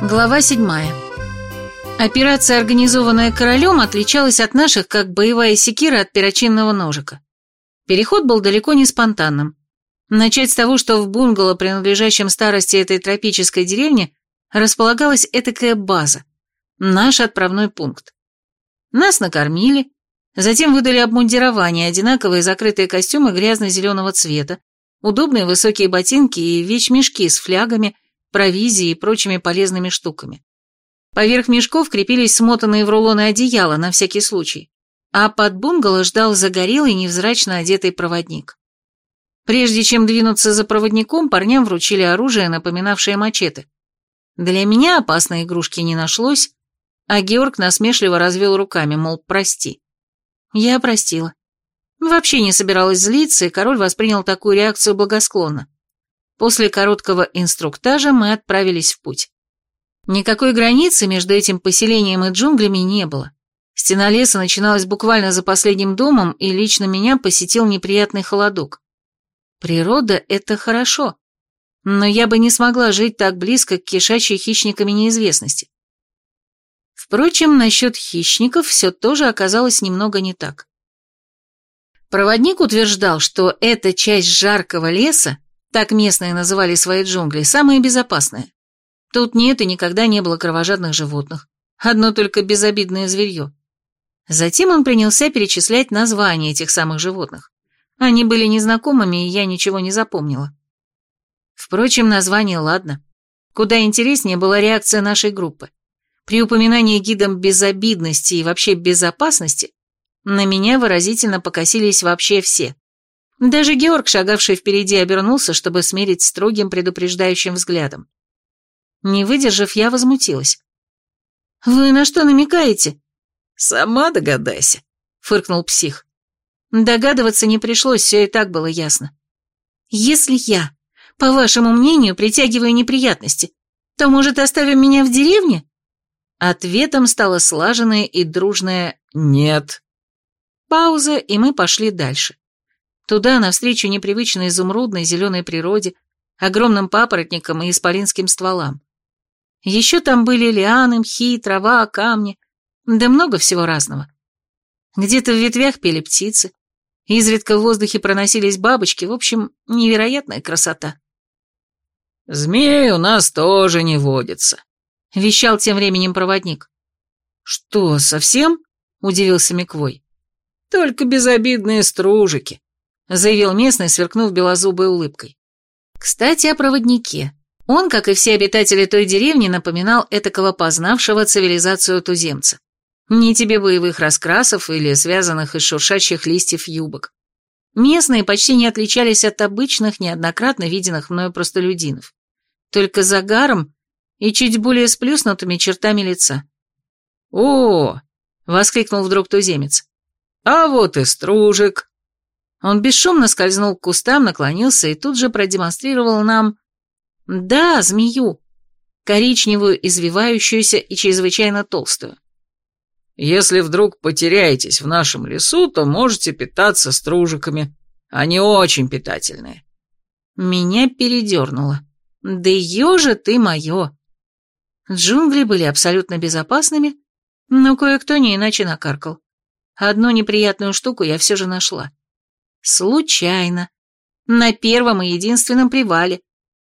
Глава седьмая. Операция, организованная королем, отличалась от наших, как боевая секира от перочинного ножика. Переход был далеко не спонтанным. Начать с того, что в бунгало, принадлежащем старости этой тропической деревни, располагалась этакая база, наш отправной пункт. Нас накормили, затем выдали обмундирование, одинаковые закрытые костюмы грязно-зеленого цвета, удобные высокие ботинки и вещмешки с флягами, провизией и прочими полезными штуками. Поверх мешков крепились смотанные в рулоны одеяла на всякий случай, а под бунгало ждал загорелый невзрачно одетый проводник. Прежде чем двинуться за проводником, парням вручили оружие, напоминавшее мачете. Для меня опасной игрушки не нашлось, а Георг насмешливо развел руками, мол, прости. Я простила. Вообще не собиралась злиться, и король воспринял такую реакцию благосклонно. После короткого инструктажа мы отправились в путь. Никакой границы между этим поселением и джунглями не было. Стена леса начиналась буквально за последним домом, и лично меня посетил неприятный холодок. Природа — это хорошо, но я бы не смогла жить так близко к кишачьей хищниками неизвестности. Впрочем, насчет хищников все тоже оказалось немного не так. Проводник утверждал, что эта часть жаркого леса, так местные называли свои джунгли, самая безопасная. Тут нет и никогда не было кровожадных животных. Одно только безобидное зверье. Затем он принялся перечислять названия этих самых животных. Они были незнакомыми, и я ничего не запомнила. Впрочем, название ладно. Куда интереснее была реакция нашей группы. При упоминании гидом безобидности и вообще безопасности на меня выразительно покосились вообще все. Даже Георг, шагавший впереди, обернулся, чтобы смерить строгим предупреждающим взглядом. Не выдержав, я возмутилась. «Вы на что намекаете?» «Сама догадайся», — фыркнул псих. Догадываться не пришлось, все и так было ясно. «Если я, по вашему мнению, притягиваю неприятности, то, может, оставим меня в деревне?» Ответом стало слаженное и дружное «нет». Пауза, и мы пошли дальше. Туда, навстречу непривычной изумрудной зеленой природе, огромным папоротникам и исполинским стволам. Еще там были лианы, мхи, трава, камни, да много всего разного. Где-то в ветвях пели птицы, изредка в воздухе проносились бабочки, в общем, невероятная красота. «Змей у нас тоже не водится», — вещал тем временем проводник. «Что, совсем?» — удивился Миквой. «Только безобидные стружики», — заявил местный, сверкнув белозубой улыбкой. Кстати, о проводнике. Он, как и все обитатели той деревни, напоминал этакого познавшего цивилизацию туземца. Ни тебе боевых раскрасов или связанных из шуршащих листьев юбок. Местные почти не отличались от обычных, неоднократно виденных мною простолюдинов. Только загаром и чуть более сплюснутыми чертами лица. «О!» — воскликнул вдруг туземец. «А вот и стружик!» Он бесшумно скользнул к кустам, наклонился и тут же продемонстрировал нам да, змею. Коричневую, извивающуюся и чрезвычайно толстую. Если вдруг потеряетесь в нашем лесу, то можете питаться стружиками. Они очень питательные. Меня передернуло. Да ежа ты мое. Джунгли были абсолютно безопасными, но кое-кто не иначе накаркал. Одну неприятную штуку я все же нашла. Случайно. На первом и единственном привале,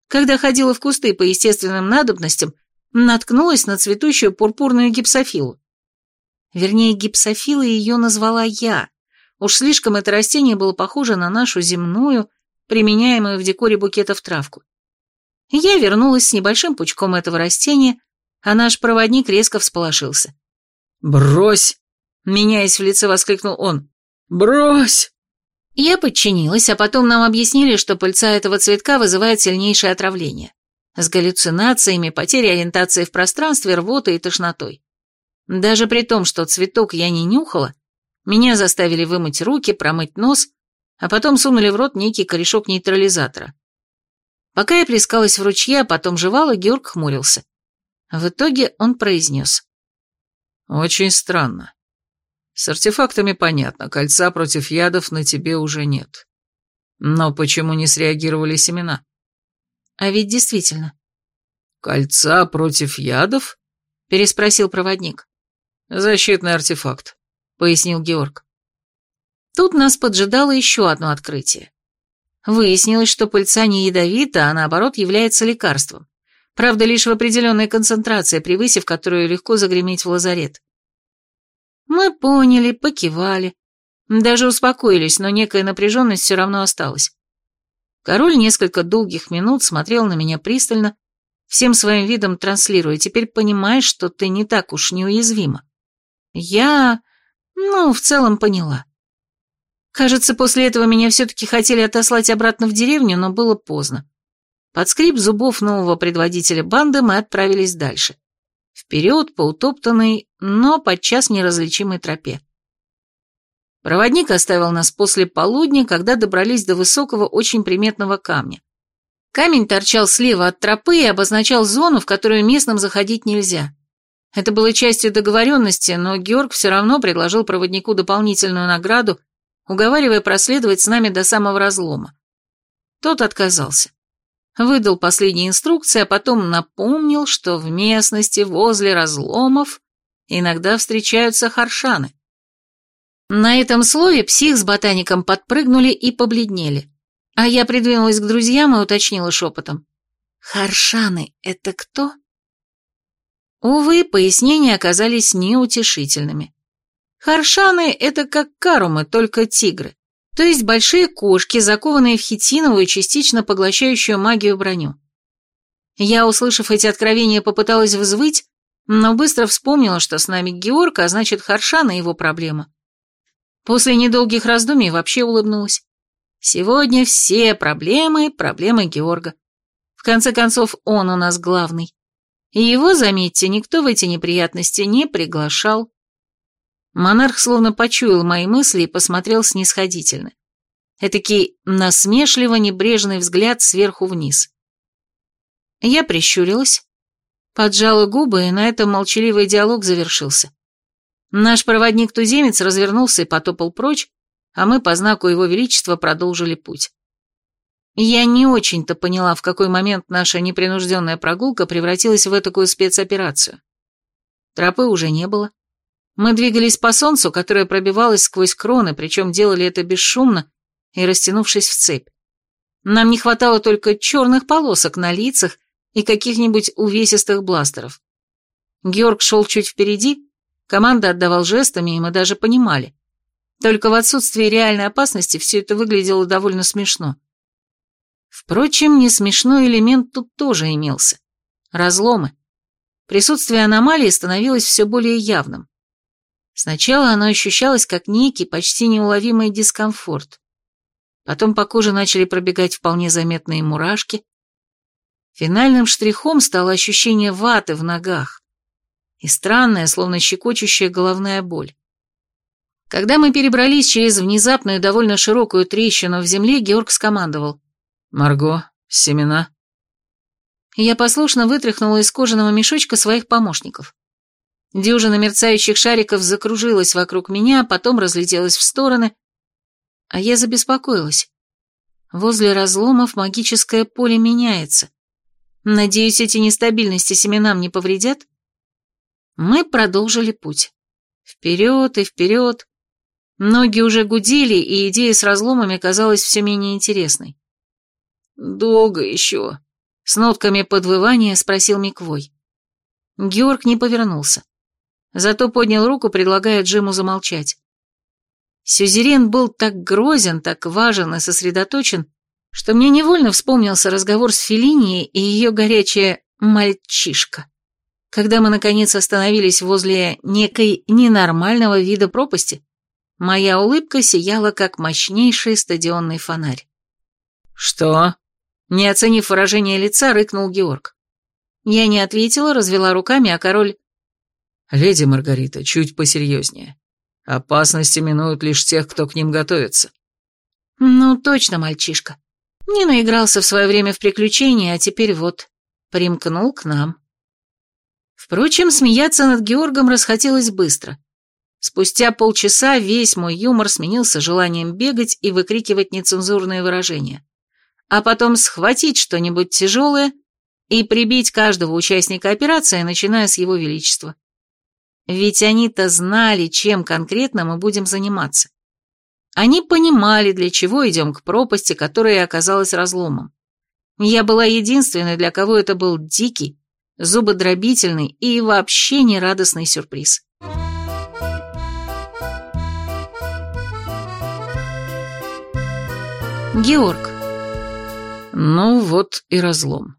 когда ходила в кусты по естественным надобностям, наткнулась на цветущую пурпурную гипсофилу. Вернее, гипсофилой ее назвала я. Уж слишком это растение было похоже на нашу земную, применяемую в декоре букетов травку. Я вернулась с небольшим пучком этого растения, а наш проводник резко всполошился. «Брось!» — меняясь в лице, воскликнул он. «Брось!» Я подчинилась, а потом нам объяснили, что пыльца этого цветка вызывает сильнейшее отравление. С галлюцинациями, потерей ориентации в пространстве, рвотой и тошнотой. Даже при том, что цветок я не нюхала, меня заставили вымыть руки, промыть нос, а потом сунули в рот некий корешок нейтрализатора. Пока я плескалась в ручье, а потом жевала, Георг хмурился. В итоге он произнес. «Очень странно. С артефактами понятно, кольца против ядов на тебе уже нет. Но почему не среагировали семена? А ведь действительно. «Кольца против ядов?» — переспросил проводник. «Защитный артефакт», — пояснил Георг. Тут нас поджидало еще одно открытие. Выяснилось, что пыльца не ядовита, а наоборот является лекарством. Правда, лишь в определенной концентрации, превысив которую легко загреметь в лазарет. Мы поняли, покивали. Даже успокоились, но некая напряженность все равно осталась. Король несколько долгих минут смотрел на меня пристально, всем своим видом транслируя, теперь понимаешь, что ты не так уж неуязвима. Я, ну, в целом поняла. Кажется, после этого меня все-таки хотели отослать обратно в деревню, но было поздно. Под скрип зубов нового предводителя банды мы отправились дальше. Вперед по утоптанной, но подчас неразличимой тропе. Проводник оставил нас после полудня, когда добрались до высокого, очень приметного камня. Камень торчал слева от тропы и обозначал зону, в которую местным заходить нельзя. Это было частью договоренности, но Георг все равно предложил проводнику дополнительную награду, уговаривая проследовать с нами до самого разлома. Тот отказался выдал последние инструкции, а потом напомнил, что в местности возле разломов иногда встречаются харшаны. На этом слове псих с ботаником подпрыгнули и побледнели, а я придвинулась к друзьям и уточнила шепотом. «Харшаны — это кто?» Увы, пояснения оказались неутешительными. Харшаны — это как карумы, только тигры то есть большие кошки, закованные в хитиновую, частично поглощающую магию броню. Я, услышав эти откровения, попыталась взвыть, но быстро вспомнила, что с нами Георг, а значит, Харшан и его проблема. После недолгих раздумий вообще улыбнулась. Сегодня все проблемы – проблемы Георга. В конце концов, он у нас главный. И его, заметьте, никто в эти неприятности не приглашал. Монарх словно почуял мои мысли и посмотрел снисходительно. Этакий насмешливо-небрежный взгляд сверху вниз. Я прищурилась, поджала губы, и на этом молчаливый диалог завершился. Наш проводник-туземец развернулся и потопал прочь, а мы по знаку его величества продолжили путь. Я не очень-то поняла, в какой момент наша непринужденная прогулка превратилась в такую спецоперацию. Тропы уже не было. Мы двигались по солнцу, которое пробивалось сквозь кроны, причем делали это бесшумно и растянувшись в цепь. Нам не хватало только черных полосок на лицах и каких-нибудь увесистых бластеров. Георг шел чуть впереди, команда отдавал жестами, и мы даже понимали. Только в отсутствии реальной опасности все это выглядело довольно смешно. Впрочем, не смешной элемент тут тоже имелся. Разломы. Присутствие аномалии становилось все более явным. Сначала оно ощущалось как некий, почти неуловимый дискомфорт. Потом по коже начали пробегать вполне заметные мурашки. Финальным штрихом стало ощущение ваты в ногах и странная, словно щекочущая головная боль. Когда мы перебрались через внезапную довольно широкую трещину в земле, Георг скомандовал. «Марго, семена». Я послушно вытряхнула из кожаного мешочка своих помощников. Дюжина мерцающих шариков закружилась вокруг меня, потом разлетелась в стороны, а я забеспокоилась. Возле разломов магическое поле меняется. Надеюсь, эти нестабильности семенам не повредят? Мы продолжили путь. Вперед и вперед. Ноги уже гудели, и идея с разломами казалась все менее интересной. «Долго еще?» — с нотками подвывания спросил Миквой. Георг не повернулся. Зато поднял руку, предлагая Джиму замолчать. Сюзерен был так грозен, так важен и сосредоточен, что мне невольно вспомнился разговор с Феллинией и ее горячая «мальчишка». Когда мы, наконец, остановились возле некой ненормального вида пропасти, моя улыбка сияла, как мощнейший стадионный фонарь. «Что?» Не оценив выражение лица, рыкнул Георг. Я не ответила, развела руками, а король «Леди Маргарита, чуть посерьезнее. Опасности минуют лишь тех, кто к ним готовится». «Ну, точно, мальчишка. Не наигрался в свое время в приключения, а теперь вот, примкнул к нам». Впрочем, смеяться над Георгом расхотелось быстро. Спустя полчаса весь мой юмор сменился желанием бегать и выкрикивать нецензурные выражения. А потом схватить что-нибудь тяжелое и прибить каждого участника операции, начиная с его величества. Ведь они-то знали, чем конкретно мы будем заниматься. Они понимали, для чего идем к пропасти, которая оказалась разломом. Я была единственной, для кого это был дикий, зубодробительный и вообще нерадостный сюрприз. Георг. Ну вот и разлом.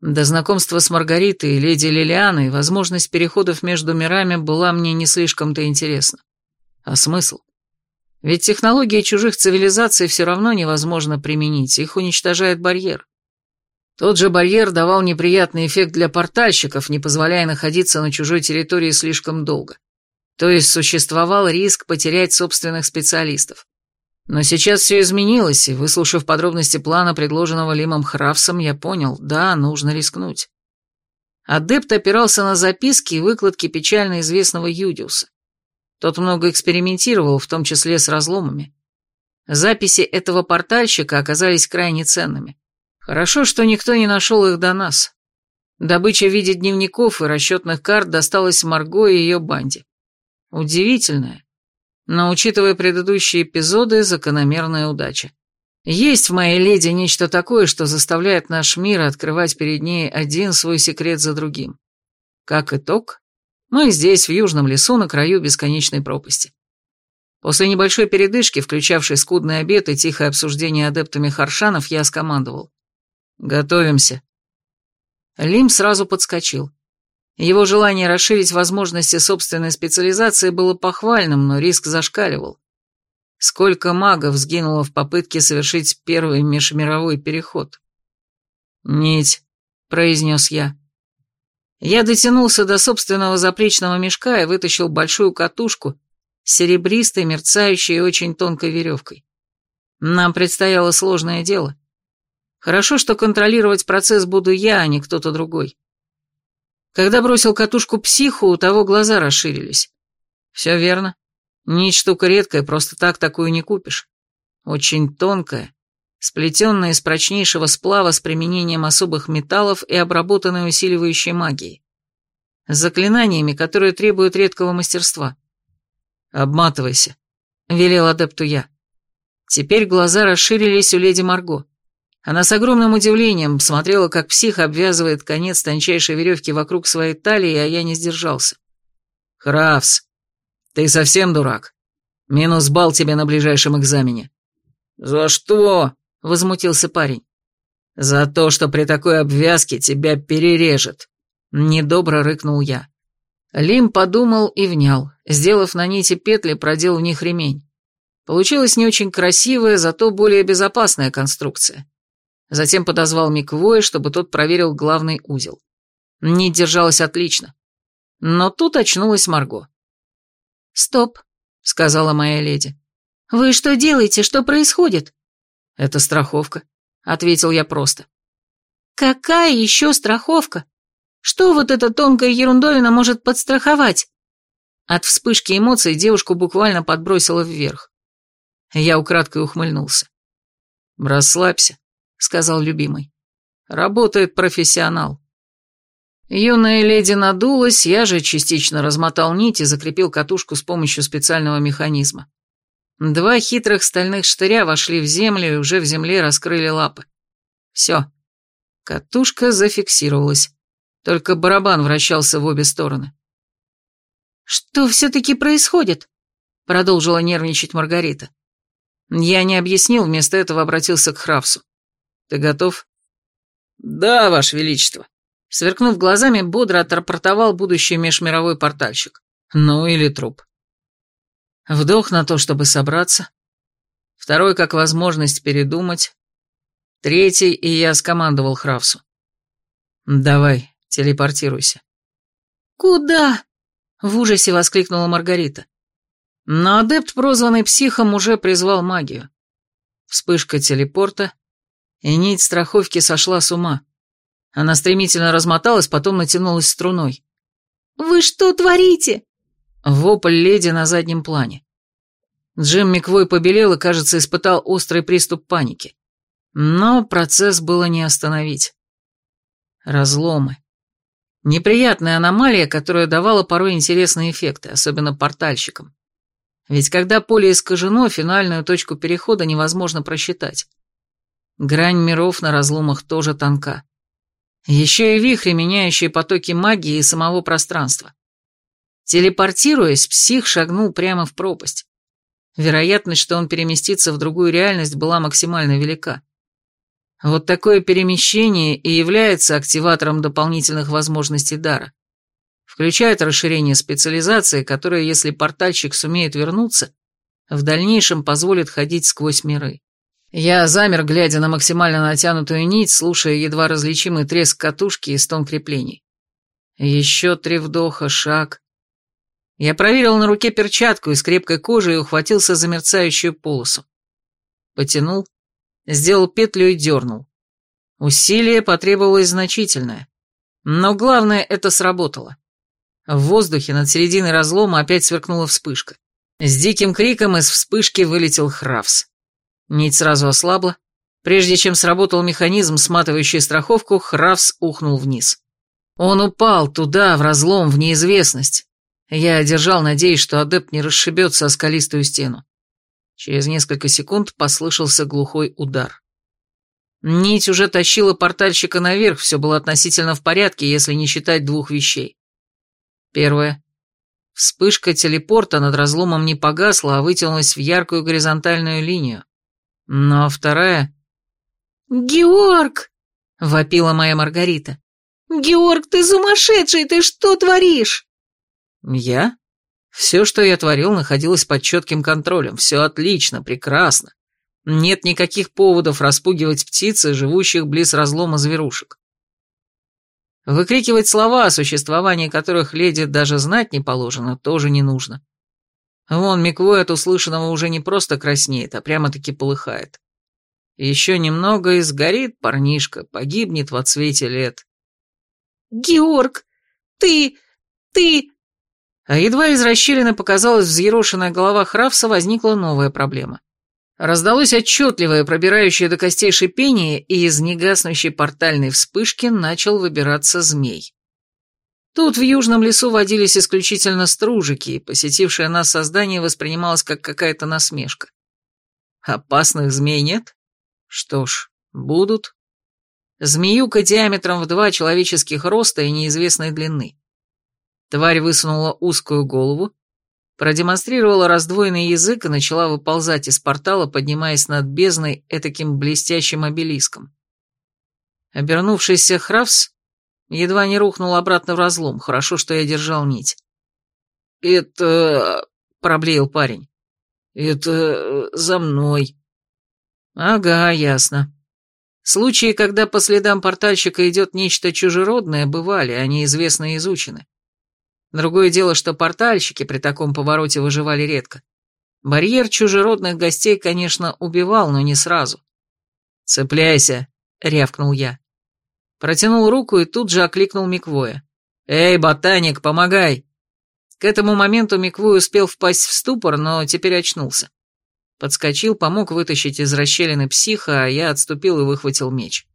До знакомства с Маргаритой и леди Лилианой возможность переходов между мирами была мне не слишком-то интересна. А смысл? Ведь технологии чужих цивилизаций все равно невозможно применить, их уничтожает барьер. Тот же барьер давал неприятный эффект для портальщиков, не позволяя находиться на чужой территории слишком долго. То есть существовал риск потерять собственных специалистов. Но сейчас все изменилось, и, выслушав подробности плана, предложенного Лимом Хравсом, я понял, да, нужно рискнуть. Адепт опирался на записки и выкладки печально известного Юдиуса. Тот много экспериментировал, в том числе с разломами. Записи этого портальщика оказались крайне ценными. Хорошо, что никто не нашел их до нас. Добыча в виде дневников и расчетных карт досталась Марго и ее банде. Удивительная, но, учитывая предыдущие эпизоды, закономерная удача. Есть в моей леди нечто такое, что заставляет наш мир открывать перед ней один свой секрет за другим. Как итог, мы здесь, в южном лесу, на краю бесконечной пропасти. После небольшой передышки, включавшей скудный обед и тихое обсуждение адептами Харшанов, я скомандовал. «Готовимся». Лим сразу подскочил. Его желание расширить возможности собственной специализации было похвальным, но риск зашкаливал. Сколько магов сгинуло в попытке совершить первый межмировой переход? «Нить», — произнес я. Я дотянулся до собственного заплечного мешка и вытащил большую катушку с серебристой, мерцающей и очень тонкой веревкой. Нам предстояло сложное дело. Хорошо, что контролировать процесс буду я, а не кто-то другой. Когда бросил катушку психу, у того глаза расширились. Все верно. Нить штука редкая, просто так такую не купишь. Очень тонкая, сплетенная из прочнейшего сплава с применением особых металлов и обработанной усиливающей магией. Заклинаниями, которые требуют редкого мастерства. «Обматывайся», — велел адепту я. Теперь глаза расширились у леди Марго. Она с огромным удивлением смотрела, как псих обвязывает конец тончайшей веревки вокруг своей талии, а я не сдержался. «Хравс, ты совсем дурак? Минус балл тебе на ближайшем экзамене». «За что?» — возмутился парень. «За то, что при такой обвязке тебя перережет», — недобро рыкнул я. Лим подумал и внял, сделав на нити петли, продел в них ремень. Получилась не очень красивая, зато более безопасная конструкция. Затем подозвал Миквоя, чтобы тот проверил главный узел. Не держалась отлично. Но тут очнулась Марго. «Стоп», — сказала моя леди. «Вы что делаете? Что происходит?» «Это страховка», — ответил я просто. «Какая еще страховка? Что вот эта тонкая ерундовина может подстраховать?» От вспышки эмоций девушку буквально подбросило вверх. Я украдкой ухмыльнулся. «Расслабься сказал любимый. Работает профессионал. Юная леди надулась, я же частично размотал нить и закрепил катушку с помощью специального механизма. Два хитрых стальных штыря вошли в землю и уже в земле раскрыли лапы. Все. Катушка зафиксировалась. Только барабан вращался в обе стороны. «Что все-таки происходит?» Продолжила нервничать Маргарита. Я не объяснил, вместо этого обратился к Хравсу. Ты готов?» «Да, Ваше Величество», — сверкнув глазами, бодро отрапортовал будущий межмировой портальщик. Ну или труп. Вдох на то, чтобы собраться. Второй, как возможность передумать. Третий, и я скомандовал Хравсу. «Давай, телепортируйся». «Куда?» — в ужасе воскликнула Маргарита. Но адепт, прозванный психом, уже призвал магию. Вспышка телепорта, и нить страховки сошла с ума. Она стремительно размоталась, потом натянулась струной. «Вы что творите?» Вопль леди на заднем плане. Джим Миквой побелел и, кажется, испытал острый приступ паники. Но процесс было не остановить. Разломы. Неприятная аномалия, которая давала порой интересные эффекты, особенно портальщикам. Ведь когда поле искажено, финальную точку перехода невозможно просчитать. Грань миров на разломах тоже тонка. Еще и вихри, меняющие потоки магии и самого пространства. Телепортируясь, псих шагнул прямо в пропасть. Вероятность, что он переместится в другую реальность, была максимально велика. Вот такое перемещение и является активатором дополнительных возможностей дара. Включает расширение специализации, которое, если портальщик сумеет вернуться, в дальнейшем позволит ходить сквозь миры. Я замер, глядя на максимально натянутую нить, слушая едва различимый треск катушки и стон креплений. Еще три вдоха, шаг. Я проверил на руке перчатку из крепкой кожи и ухватился за мерцающую полосу. Потянул, сделал петлю и дернул. Усилие потребовалось значительное. Но главное, это сработало. В воздухе над серединой разлома опять сверкнула вспышка. С диким криком из вспышки вылетел Хравс. Нить сразу ослабла. Прежде чем сработал механизм, сматывающий страховку, Хравс ухнул вниз. Он упал туда, в разлом, в неизвестность. Я одержал, надеясь, что адепт не расшибется о скалистую стену. Через несколько секунд послышался глухой удар. Нить уже тащила портальщика наверх, все было относительно в порядке, если не считать двух вещей. Первое. Вспышка телепорта над разломом не погасла, а вытянулась в яркую горизонтальную линию. Но вторая... «Георг!» — вопила моя Маргарита. «Георг, ты сумасшедший! Ты что творишь?» «Я?» Все, что я творил, находилось под четким контролем. Все отлично, прекрасно. Нет никаких поводов распугивать птицы, живущих близ разлома зверушек. Выкрикивать слова, о существовании которых леди даже знать не положено, тоже не нужно. Вон Миквой от услышанного уже не просто краснеет, а прямо-таки полыхает. Еще немного и сгорит парнишка, погибнет во цвете лет. «Георг, ты... ты...» А едва из расщелины показалась взъерошенная голова Хравса, возникла новая проблема. Раздалось отчетливое, пробирающее до костей шипение, и из негаснущей портальной вспышки начал выбираться змей. Тут в южном лесу водились исключительно стружики, и посетившее нас создание воспринималось как какая-то насмешка. Опасных змей нет? Что ж, будут. Змеюка диаметром в два человеческих роста и неизвестной длины. Тварь высунула узкую голову, продемонстрировала раздвоенный язык и начала выползать из портала, поднимаясь над бездной этаким блестящим обелиском. Обернувшийся Хравс едва не рухнул обратно в разлом, хорошо, что я держал нить. «Это...» — проблеял парень. «Это... за мной». «Ага, ясно. Случаи, когда по следам портальщика идет нечто чужеродное, бывали, они известны и изучены. Другое дело, что портальщики при таком повороте выживали редко. Барьер чужеродных гостей, конечно, убивал, но не сразу. «Цепляйся», — рявкнул я. Протянул руку и тут же окликнул Миквоя. «Эй, ботаник, помогай!» К этому моменту Миквой успел впасть в ступор, но теперь очнулся. Подскочил, помог вытащить из расщелины психа, а я отступил и выхватил меч.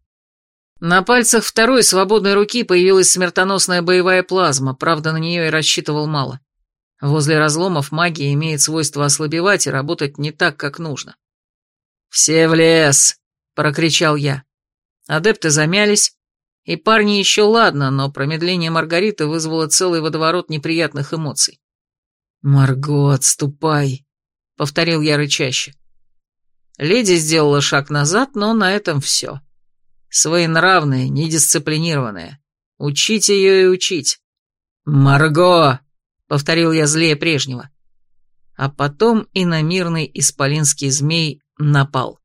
На пальцах второй свободной руки появилась смертоносная боевая плазма, правда, на нее и рассчитывал мало. Возле разломов магия имеет свойство ослабевать и работать не так, как нужно. «Все в лес!» — прокричал я. Адепты замялись, и парни еще ладно, но промедление Маргариты вызвало целый водоворот неприятных эмоций. «Марго, отступай!» — повторил я рычаще. Леди сделала шаг назад, но на этом все. Своенравная, недисциплинированная. Учить ее и учить. «Марго!» — повторил я злее прежнего. А потом и на мирный исполинский змей напал.